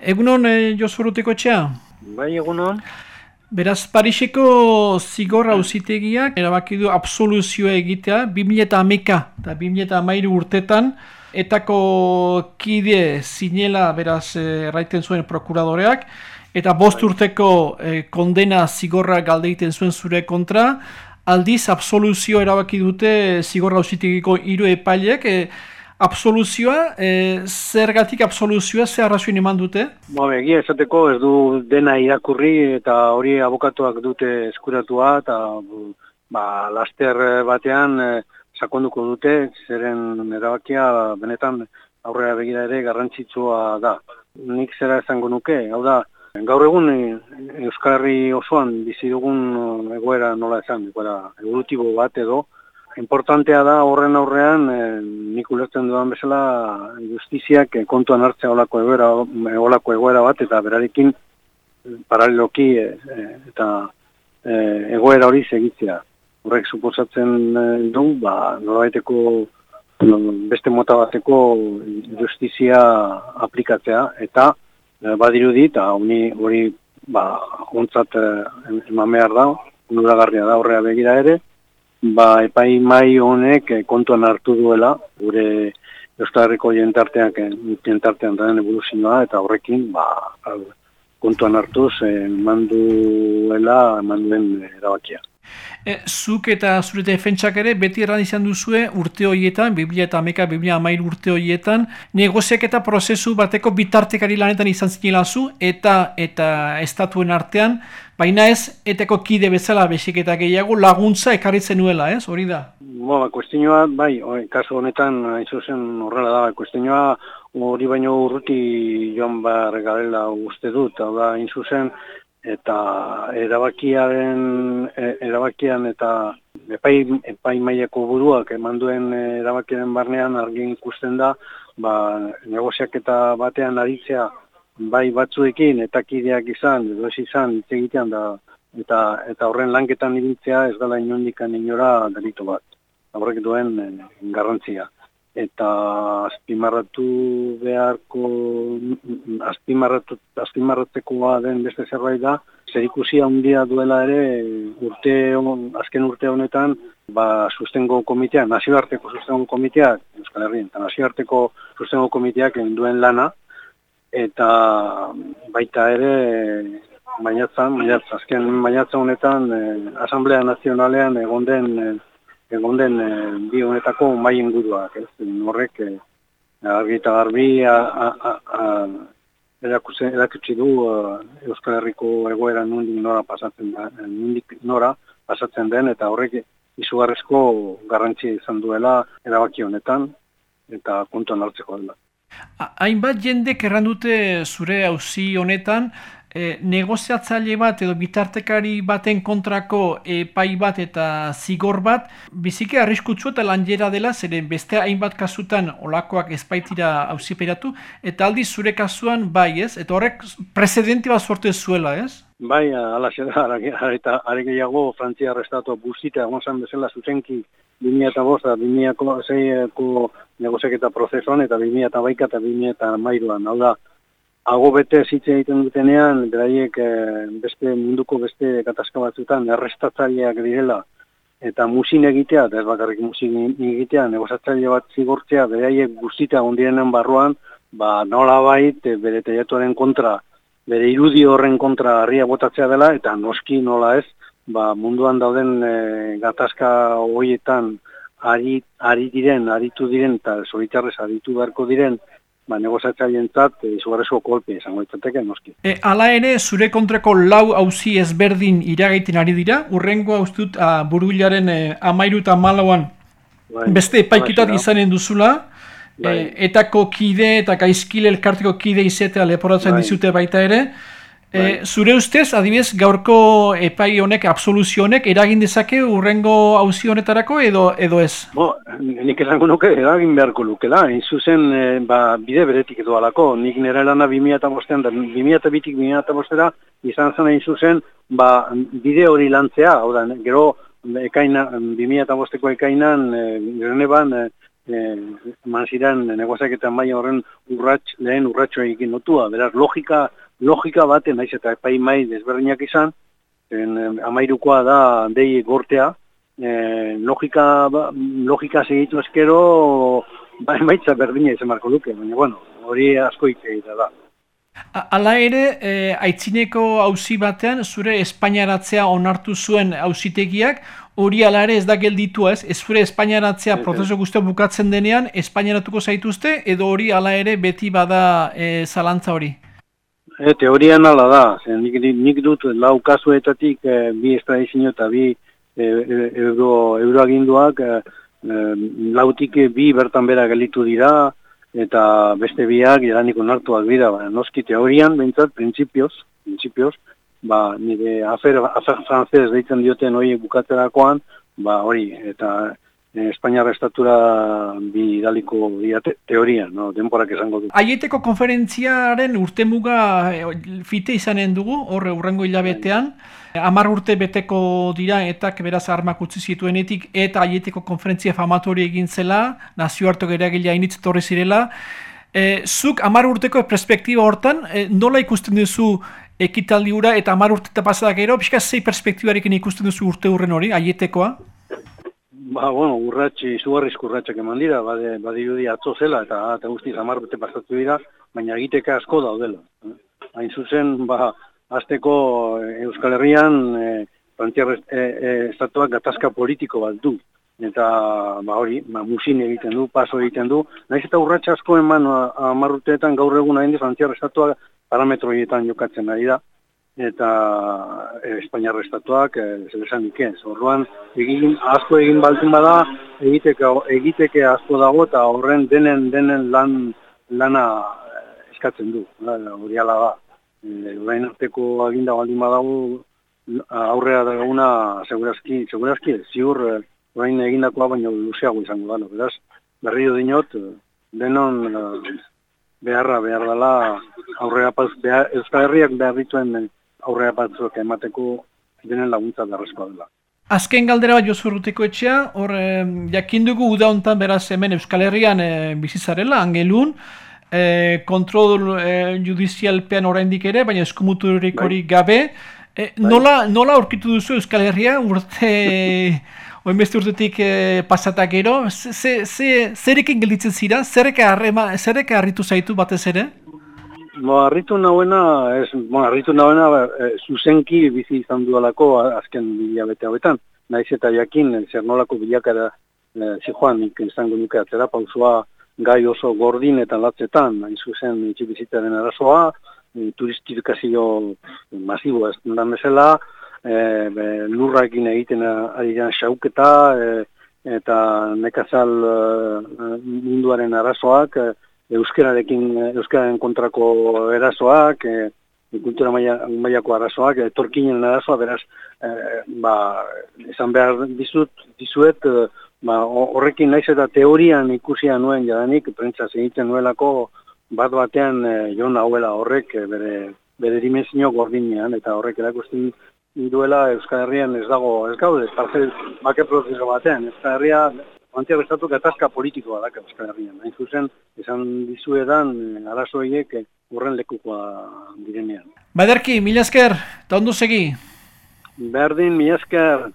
Egunon, e, Josu Ruteko txea? Bai, egunon. Beraz, Pariseko zigorra uzitegiak erabaki du absoluzioa egitea 2000 eta ameka eta 2000 eta amairu urtetan etako kide zinela beraz erraiten zuen prokuradoreak eta bost urteko e, kondena zigorra galdeiten zuen zure kontra aldiz absoluzio erabaki dute zigorra uzitegiko hiru epailek e, absoluzioa, e, zergatik absoluzioa, zer arrazioen eman dute? Bo, egia esateko ez du dena irakurri eta hori abokatuak dute eskuratua eta ba, laster batean e, sakonduko dute, zeren erabakia benetan aurrera begira ere garrantzitsua da. Nik zera esango nuke, hau da, gaur egun e, Euskal Herri osoan bizi dugun egoera nola esan, egoera evolutibo bat edo, importantea da horren aurrean, e, nik ulertzen dudan bezala, justiziak e, kontuan hartzea olako egoera, olako egoera bat, eta berarekin paraleloki e, eta e, egoera hori segitzea. Horrek suposatzen du, ba, norabaiteko beste mota bateko justizia aplikatzea, eta e, badirudi, eta hori, ba, ontzat e, eman behar da, onuragarria da horrea begira ere, ba, epai mai honek eh, kontuan hartu duela, gure Eustarriko jentarteak, eh, jentartean da evoluzioa, eta horrekin, ba, kontuan hartuz, eh, manduela, manduen erabakia. E, zuk eta zure defentsak ere beti erran izan duzue urte horietan, Biblia eta Ameka, Biblia amail urte horietan, negoziak eta prozesu bateko bitartekari lanetan izan zinela zu, eta eta estatuen artean, baina ez, eteko kide bezala besik eta gehiago laguntza ekarritzen nuela, ez? Hori da? Ba, kuestinua, bai, oi, kasu honetan, haizu zen horrela da, kuestinua, hori baino urruti joan bar garela uste dut, hau da, inzuzen, eta erabakiaren e, erabakian eta epai, epai maileko buruak eman duen erabakiaren barnean argi ikusten da ba, negoziak eta batean aritzea bai batzuekin eta kideak izan, edo ez izan, hitz egitean da, eta, eta horren lanketan ibiltzea ez dela inondikan inora delito bat. Horrek duen e, garrantzia eta azpimarratu beharko azpimarratu azpimarratzekoa den beste zerbait da zerikusia handia duela ere urte on, azken urte honetan ba sustengo komitea nazioarteko sustengo komitea Euskal Herrian eta nazioarteko sustengo komiteak duen lana eta baita ere bainatzen, bainatzen, azken bainatzen honetan eh, Asamblea Nazionalean egon den eh, egon den e, bi honetako mai inguruak, ez? Horrek e, argi eta garbi erakutsi du eh, Euskal Herriko egoera nondik nora pasatzen da, nondik nora pasatzen den eta horrek izugarrezko garrantzia izan duela erabaki honetan eta kontuan hartzeko dela. Hainbat jendek errandute zure auzi honetan, e, negoziatzaile bat edo bitartekari baten kontrako epai bat eta zigor bat, bizike arriskutsu eta lanjera dela, zeren beste hainbat kasutan olakoak ezpaitira hausiperatu, eta aldi zure kasuan bai ez, eta horrek precedenti bat sortu zuela ez? Bai, ala xera, eta are gehiago Frantzia arrestatu guztita, egon bezala zuzenki 2000 eta bosta, 2000 ko negoziak eta prozesuan, eta 2000 eta baika eta 2000 eta mairuan, hau da, Hago bete zitzen egiten dutenean, beraiek eh, beste munduko beste katazka batzutan errestatzaileak direla eta musin egitea, eta ez bakarrik musin egitea, negozatzaile bat zigortzea, beraiek guztita ondirenen barruan, ba nola bait, eh, bere teiatuaren kontra, bere irudi horren kontra harria botatzea dela, eta noski nola ez, ba munduan dauden e, gatazka horietan ari, ari diren, aritu diren, eta zoritarrez aritu beharko diren, ba, negozatzaileen zat, e, izugarrezko kolpe, esango ditzateke, noski. E, ala ere, zure kontrako lau hauzi ezberdin iragaiten ari dira, urrengo hauztut burbilaren e, amairu eta malauan bai, beste epaikitat izanen duzula, e, bai. etako kide eta gaizkile elkarteko kide izetea leporatzen bai. dizute baita ere, E, zure ustez, adibidez, gaurko epai honek, absoluzio honek, eragin dezake urrengo hauzi honetarako edo edo ez? Bo, nik esango nuke eragin beharko lukela, zuzen e, ba, bide beretik edo alako, nik nire lana 2000 eta bostean, da 2000 eta bitik 2000 eta bostera, izan zen hain zuzen, ba, bide hori lantzea, hau da, gero, ekaina, 2000 eta bosteko ekainan, e, eman ziren negoziak eta mai horren urrats, lehen urratxo egin notua. Beraz, logika, logika baten, naiz eta epai mai desberdinak izan, en, amairukoa da dei gortea, e, logika, ba, logika segitu eskero, ba, emaitza berdina izan marko luke, baina, bueno, hori asko iteita da. Hala ere, e, aitzineko hauzi batean, zure Espainiaratzea onartu zuen hauzitegiak, hori ala ere ez da gelditu ez, ez zure Espainiaratzea prozesu guztia bukatzen denean, Espainiaratuko zaituzte, edo hori ala ere beti bada e, zalantza hori? E, teorian ala da, zen, nik, nik dut lau kasuetatik e, bi estradizio eta bi e, euro, euroaginduak e, lautik bi bertan bera gelditu dira, eta beste biak jadanik onartuak dira, ba, noski teorian, behintzat, prinsipioz, prinsipioz, ba, nire afer, afer franzez deitzen dioten hori bukatzerakoan, ba, hori, eta Espainiar estatura bi idaliko diate, teorian, no, denporak esango du. Aieteko konferentziaren urtemuga e, fite izanen dugu, horre urrengo hilabetean, Amar urte beteko dira eta beraz armak utzi zituenetik eta aieteko konferentzia famatori egin zela, nazioartu geragilea initz torri zirela. E, zuk amar urteko perspektiba hortan, e, nola ikusten duzu ekitaldi hura eta amar urte eta pasadak ero, pixka zei perspektibarekin ikusten duzu urte hurren hori, aietekoa? Ba, bueno, urratxi, zugarrizko urratxak eman dira, bade, bade atzo zela eta, eta guztiz amar urte pasatu dira, baina egiteka asko daudela. Hain zuzen, ba, azteko eh, Euskal Herrian e, Frantziar e, estatuak gatazka politiko bat du. Eta ba, hori, ba, musin egiten du, paso egiten du. Naiz eta urratxa asko eman amarruteetan gaur egun hain di Frantziar estatuak parametroietan jokatzen ari da. Eta e, Espainiar estatuak e, zer esan ikez. Orduan, egin, asko egin baldin bada, egiteke, egiteke asko dago eta horren denen denen lan lana eskatzen du. Hori ala da orain arteko aginda baldin badago aurrea da gauna segurazki, segurazki, ziur eh, orain egindakoa baino luzeago izango da, beraz, berrio dinot, eh, denon eh, beharra behar dela aurrea paz, behar, Euskal Herriak behar dituen aurrea patzuak emateko denen laguntza beharrezkoa dela. Azken galdera bat jozu erruteko etxea, hor jakindugu uda hontan beraz hemen Euskal Herrian e, bizizarela, angelun, e, kontrol e, judizialpean oraindik ere, baina eskumuturik bai. hori gabe. E, nola, nola aurkitu duzu Euskal Herria urte, oin beste urtetik e, pasatak gero? Zerekin gelditzen zira? Zerreka harritu zaitu batez ere? Bo, harritu nahuena, ez, bo, harritu nahuena, e, zuzenki bizi izan dualako azken bilabete hauetan. Naiz eta jakin, zer nolako bilakara e, zijoan, izango nuke atzera pausua, gai oso gordin eta latzetan, hain zuzen itxibizitaren arazoa, e, turistifikazio masibo ez dendan bezala, e, be, lurra egiten ari jan xauketa, e, eta nekazal e, munduaren arazoak, e, euskerarekin, euskararen kontrako erasoak, e, kultura mailako arazoak, etorkinen arazoa, beraz, e, ba, esan behar dizut, dizuet, e, ba, horrekin naiz eta teorian ikusia nuen jadanik, prentza egiten nuelako bat batean e, jon hauela horrek bere, bere dimensio gordinean, eta horrek erakusten duela Euskal Herrian ez dago, ez gaude, parzel bake prozeso batean, Euskal Herria Antia bestatu gatazka politikoa da Euskal Herrian. Hain zuzen, esan dizuedan, e, arazoiek urren lekukoa direnean. Baderki, mila esker, eta ondo segi? Berdin, mila esker.